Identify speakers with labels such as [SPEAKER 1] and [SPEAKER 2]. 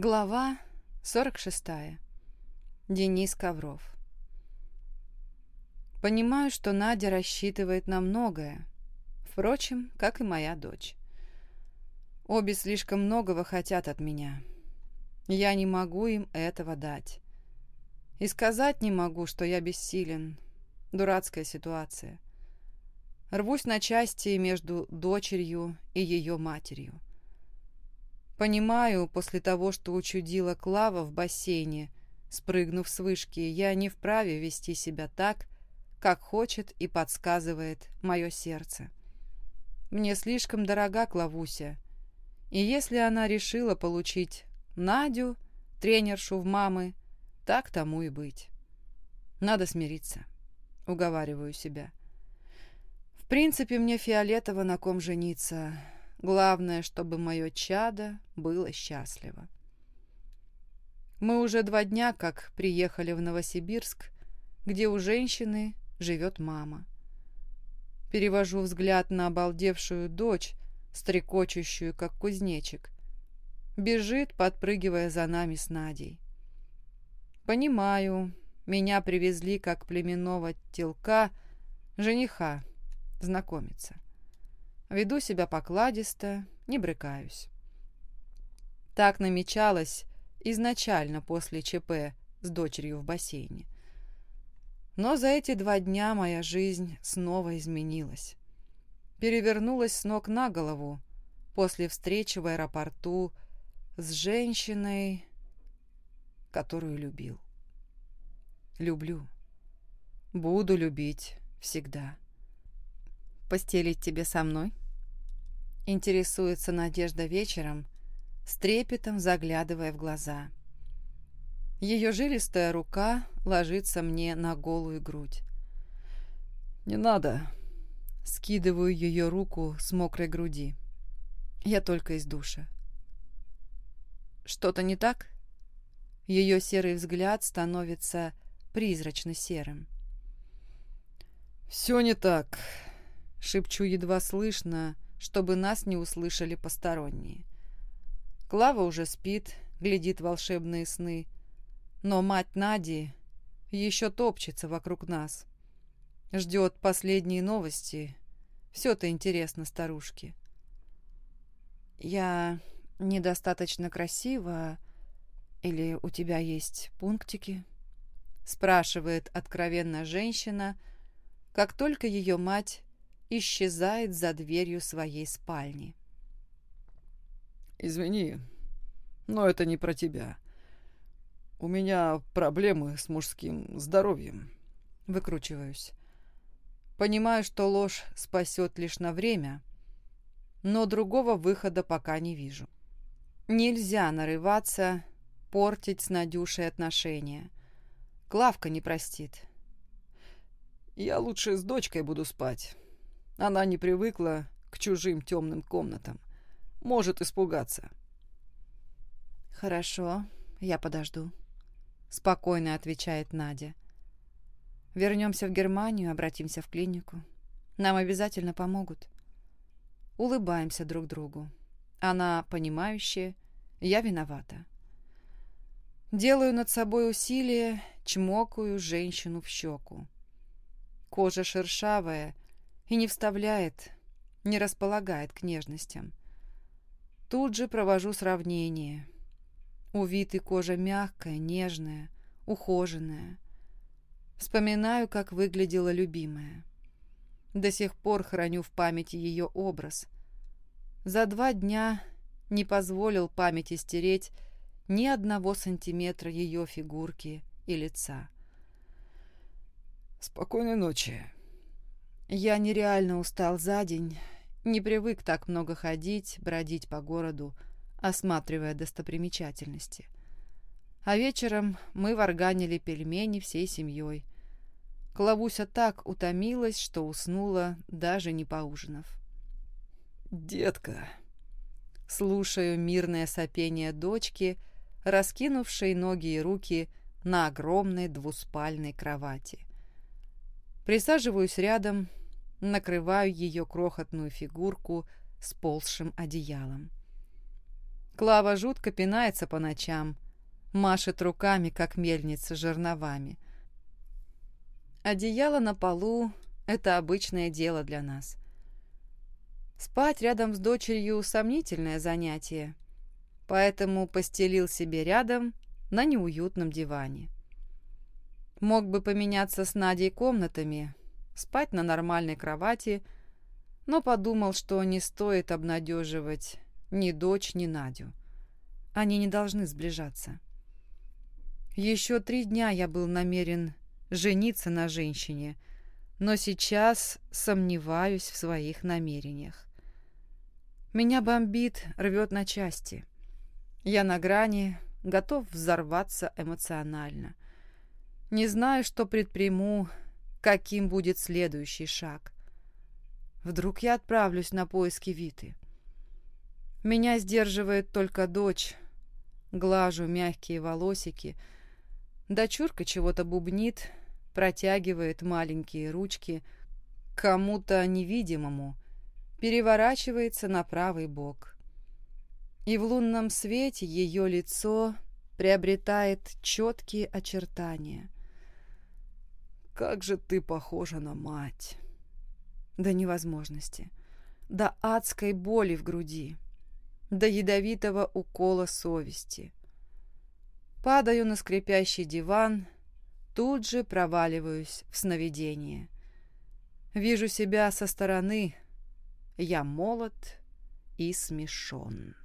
[SPEAKER 1] Глава 46. Денис Ковров. Понимаю, что Надя рассчитывает на многое, впрочем, как и моя дочь. Обе слишком многого хотят от меня. Я не могу им этого дать. И сказать не могу, что я бессилен. Дурацкая ситуация. Рвусь на части между дочерью и ее матерью. Понимаю, после того, что учудила Клава в бассейне, спрыгнув с вышки, я не вправе вести себя так, как хочет и подсказывает мое сердце. Мне слишком дорога Клавуся, и если она решила получить Надю, тренершу в мамы, так тому и быть. Надо смириться, уговариваю себя. В принципе, мне фиолетово на ком жениться — Главное, чтобы мое чадо было счастливо. Мы уже два дня как приехали в Новосибирск, где у женщины живет мама. Перевожу взгляд на обалдевшую дочь, стрекочущую, как кузнечик. Бежит, подпрыгивая за нами с Надей. Понимаю, меня привезли как племенного телка, жениха, знакомиться. Веду себя покладисто, не брыкаюсь. Так намечалось изначально после ЧП с дочерью в бассейне. Но за эти два дня моя жизнь снова изменилась. Перевернулась с ног на голову после встречи в аэропорту с женщиной, которую любил. Люблю. Буду любить всегда. «Постелить тебе со мной?» Интересуется Надежда вечером, с трепетом заглядывая в глаза. Ее жилистая рука ложится мне на голую грудь. «Не надо!» Скидываю ее руку с мокрой груди. Я только из душа. «Что-то не так?» Ее серый взгляд становится призрачно серым.
[SPEAKER 2] «Все не так»,
[SPEAKER 1] Шепчу едва слышно, чтобы нас не услышали посторонние. Клава уже спит, глядит волшебные сны, но мать Нади еще топчется вокруг нас. Ждет последние новости. Все-то интересно старушке. «Я недостаточно красива или у тебя есть пунктики?» спрашивает откровенно женщина, как только ее мать исчезает за дверью своей спальни.
[SPEAKER 2] «Извини, но это не про тебя. У меня проблемы с мужским здоровьем».
[SPEAKER 1] Выкручиваюсь. Понимаю, что ложь спасет лишь на время, но другого выхода пока не вижу. Нельзя нарываться, портить с Надюшей отношения. Клавка не простит.
[SPEAKER 2] «Я лучше с дочкой буду спать. Она не привыкла к чужим темным комнатам. Может испугаться.
[SPEAKER 1] «Хорошо, я подожду», — спокойно отвечает Надя. «Вернемся в Германию, обратимся в клинику. Нам обязательно помогут». Улыбаемся друг другу. Она понимающая, я виновата. Делаю над собой усилие, чмокаю женщину в щеку. Кожа шершавая, и не вставляет, не располагает к нежностям. Тут же провожу сравнение. Увитый кожа мягкая, нежная, ухоженная. Вспоминаю, как выглядела любимая. До сих пор храню в памяти ее образ. За два дня не позволил памяти стереть ни одного сантиметра ее фигурки и лица.
[SPEAKER 2] «Спокойной ночи»,
[SPEAKER 1] я нереально устал за день, не привык так много ходить, бродить по городу, осматривая достопримечательности. А вечером мы варганили пельмени всей семьей. Клавуся так утомилась, что уснула, даже не поужинав.
[SPEAKER 2] «Детка!»
[SPEAKER 1] Слушаю мирное сопение дочки, раскинувшей ноги и руки на огромной двуспальной кровати. Присаживаюсь рядом, накрываю ее крохотную фигурку сползшим одеялом. Клава жутко пинается по ночам, машет руками, как мельница, жерновами. Одеяло на полу — это обычное дело для нас. Спать рядом с дочерью — сомнительное занятие, поэтому постелил себе рядом на неуютном диване. Мог бы поменяться с Надей комнатами, спать на нормальной кровати, но подумал, что не стоит обнадеживать ни дочь, ни Надю. Они не должны сближаться. Еще три дня я был намерен жениться на женщине, но сейчас сомневаюсь в своих намерениях. Меня бомбит, рвет на части. Я на грани, готов взорваться эмоционально. Не знаю, что предприму, каким будет следующий шаг. Вдруг я отправлюсь на поиски Виты. Меня сдерживает только дочь. Глажу мягкие волосики. Дочурка чего-то бубнит, протягивает маленькие ручки кому-то невидимому, переворачивается на правый бок. И в лунном свете ее лицо приобретает четкие очертания.
[SPEAKER 2] «Как же ты похожа на мать!»
[SPEAKER 1] До невозможности, до адской боли в груди до ядовитого укола совести. Падаю на скрипящий диван, тут же проваливаюсь в сновидение. Вижу себя со стороны, я молод и смешон.